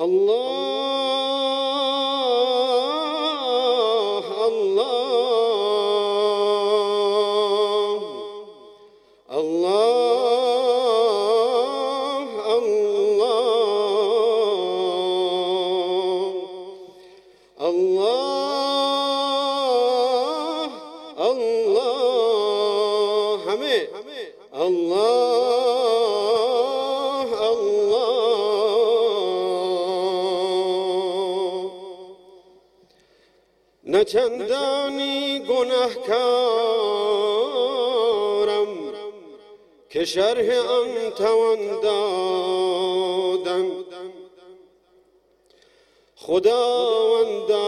الله چندانی گنهکارم که شرح آن توان دادن. خداوندا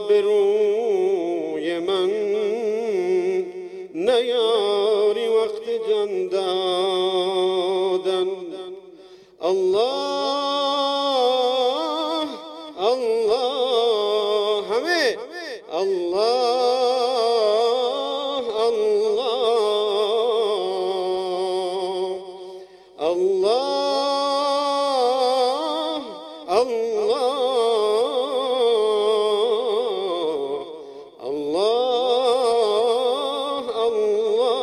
به روی من نیاری وقت جان دادن. الله الله الله الله الله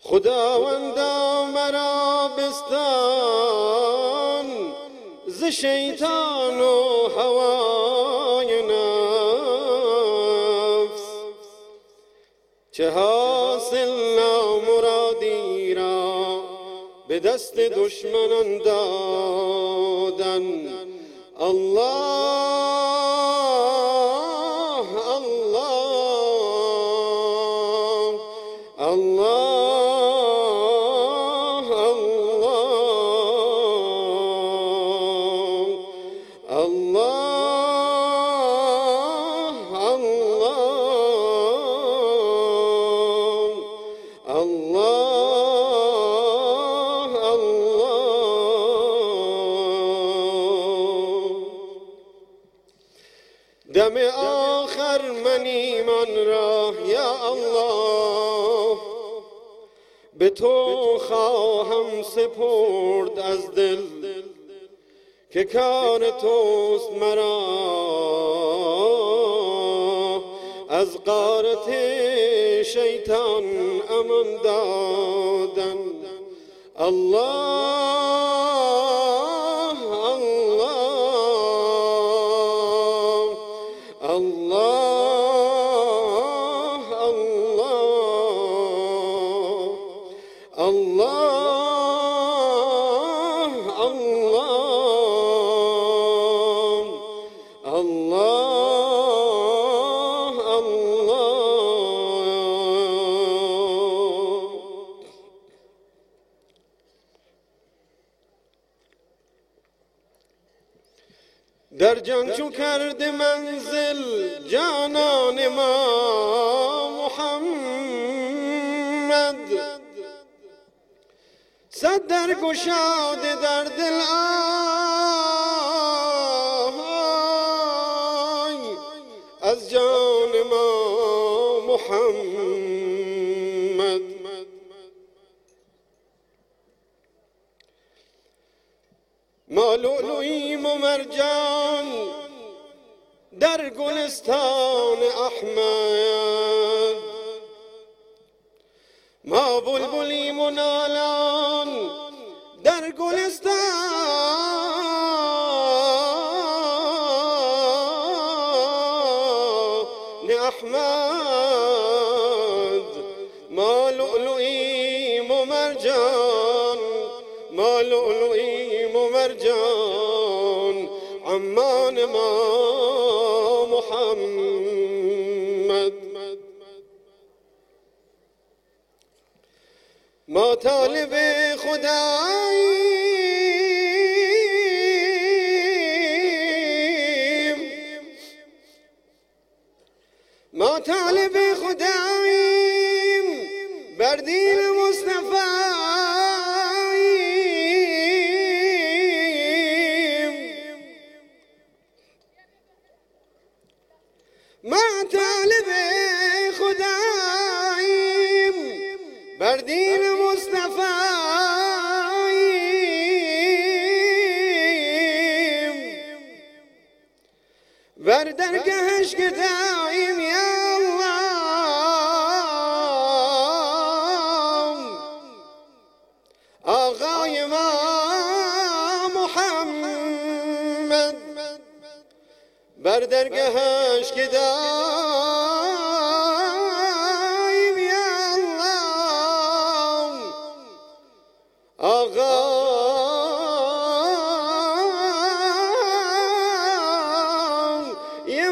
خداوندا مرا بستان ز شیطان و هوای چه حاصل نامرادی را به دست دشمنان دادن. الله ایمان را یا الله به تو خواهم سپرد از دل که کار توست مرا. از قارت شیطان امان دادن. الله در جان چو کرده منزل جانان ما محمد. صد در گشاده در دل آی از جان ما محمد. مرجان در گلستان احمد. ما بلبلیم و نالان در گلستان احمد. ما لؤلؤیم و مرجان ما لؤلؤیم و مرجان عمان ما محمد. ما طالب خداییم ما طالب خداییم ما طالب خدایم بر دین بردرقهش دايم يا الله. أغاي يا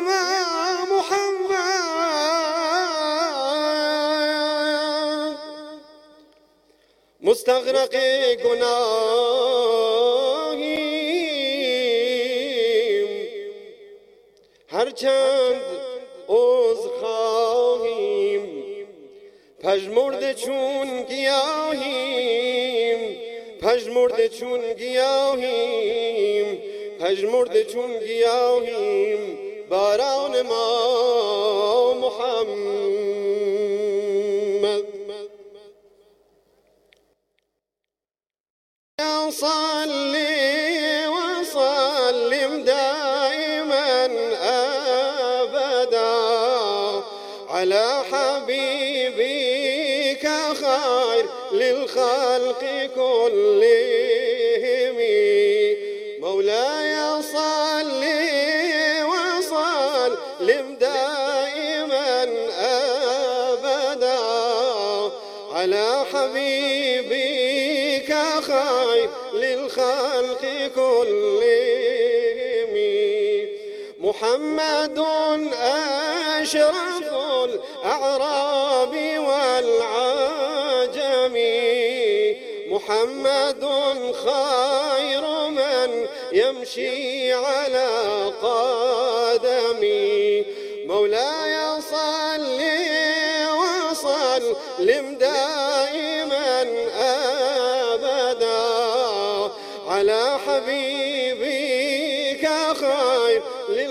محمد. مستغرق گناهیم هرچند عذر خواهیم؟ پژمرده چون گیاهیم پژمرده چون گیاهیم پژمرده چون گیاهیم باران ما محمد. على حبيبك خير للخلق كلهم. مولاي صل وسلم دائما أبدا على حبيبك خير للخلق كلهم. محمد أشرف الأعراب والعجم. محمد خير من يمشي على قدمي مولاي صل وسلم دائما أبدا. على حبيبك خير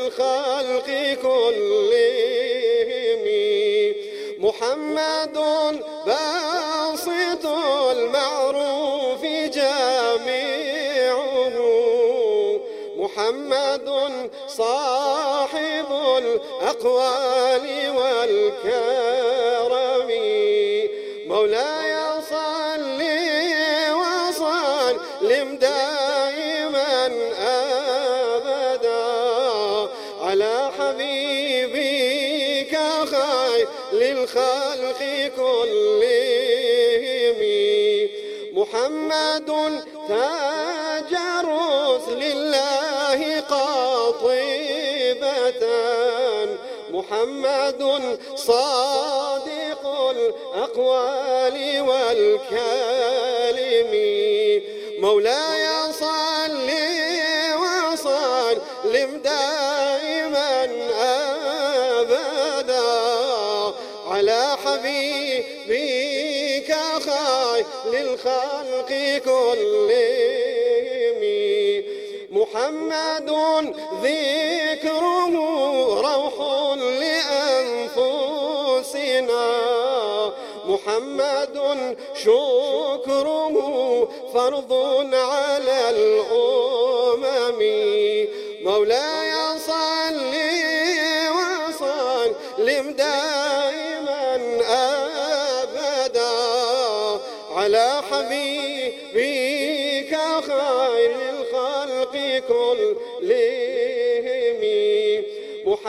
للخلق كلهم. محمد باسط المعروف جامعه. محمد صاحب الأقوال والكرم. مولاي للخلق كلهم محمد تاج الرسل الله قاطبة. محمد صادق الأقوال والكلم. مولاي صل وسلم دائما للخلق كلهم محمد ذكره روح لأنفسنا. محمد شكره فرض على الأمم. مولاي صل وسلم دائما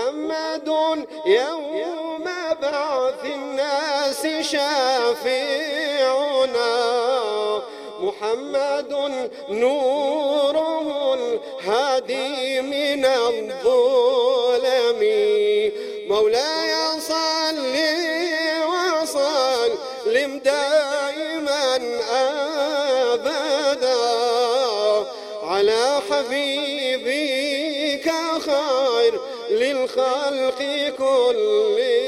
محمد يوم بعث الناس شافعنا. محمد نوره الهادي من الظلم مولاي صل وسلم دائما أبدا على حبيبك للخلق كلهم